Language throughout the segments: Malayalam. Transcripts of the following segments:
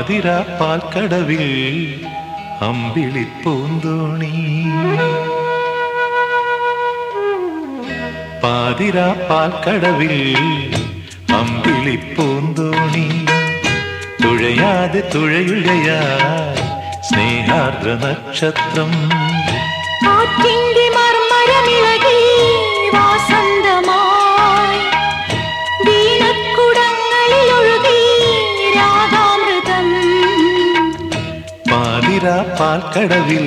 പാതിരാ പാൽക്കടവിൽ അമ്പിളി പൂന്തോണി. പാതിരാ പാൽക്കടവിൽ അമ്പിളി പൂന്തോണി. തുഴയാതെ തുഴയുഴയാ സ്നേഹാർദ്ര നക്ഷത്രം. കാറ്റിന്റെ പാതിരാ പാൽക്കടവിൽ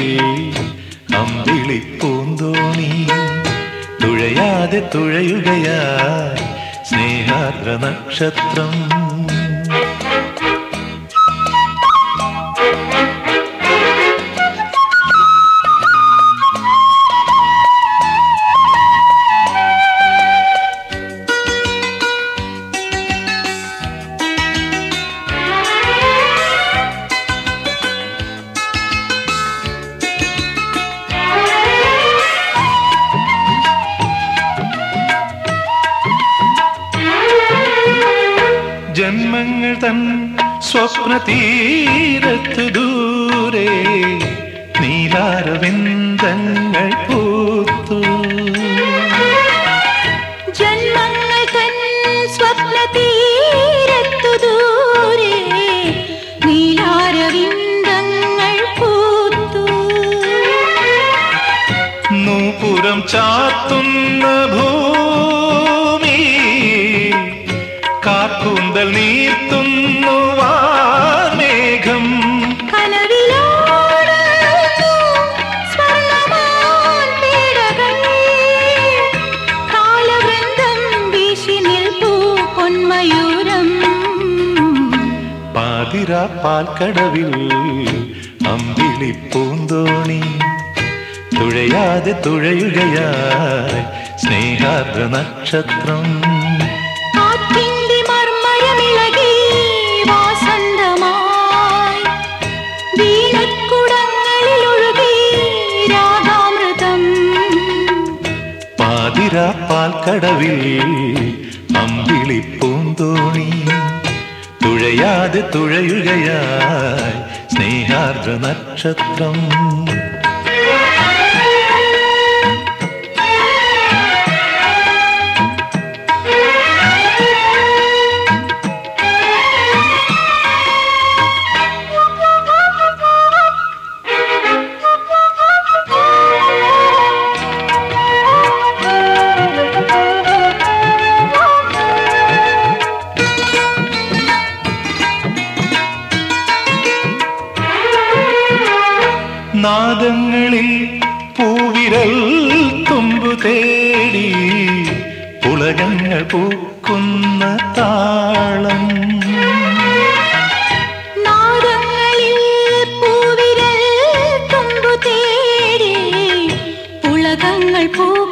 അമ്പിളി പൂന്തോണി. തുഴയാതെ തുഴയുകയാ സ്നേഹാദ്ര നക്ഷത്രം. സ്വപ്ന തീരത്തു ദൂരെ നീലാരവിന്ദങ്ങൾ പൂത്തു. ജന്മങ്ങൾ തൻ സ്വപ്ന ദൂരെ നീലാരവിന്ദങ്ങൾ പൂത്തു. നൂപുരം ചാത്തുന്ന ഭൂമി നിൽപ്പൂ നീർത്തുന്നു പാതിരാ പാൽക്കടവിൽ അമ്പിളി പൂന്തോണി. തുഴയാതെ തുഴയുകയായി സ്നേഹാർദ്ര നക്ഷത്രം. പാൽക്കടവിൽ അമ്പിളി പൂന്തോണി. തുഴയാതെ തുഴയുകയായി സ്നേഹാർദ്ര നക്ഷത്രം. നാദങ്ങളിൽ പൂവിരൽ തുമ്പു തേടി പുളകങ്ങൾ പൂക്കുന്ന താളം. പൂവിരൽ തുമ്പു തേടി പുളകങ്ങൾ പൂക്കുന്ന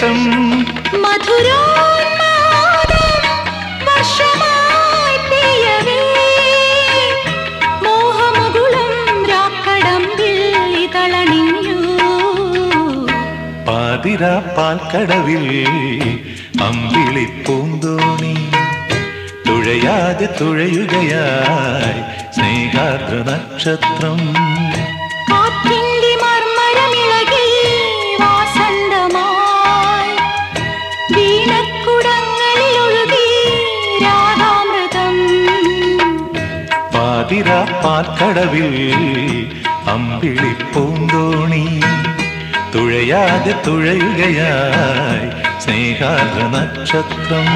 സന്ദേശം മധുര പാൽക്കടവിൽ അമ്പിളി പൂന്തോണി തുഴയാതെ തുഴയുകയായി സ്നേഹാർദ്ര നക്ഷത്രം പാതിരാ പാൽക്കടവിൽ അമ്പിളി പൂന്തോണി തുഴയാതെ തുഴയുകയായി സ്നേഹാർദ്ര നക്ഷത്രം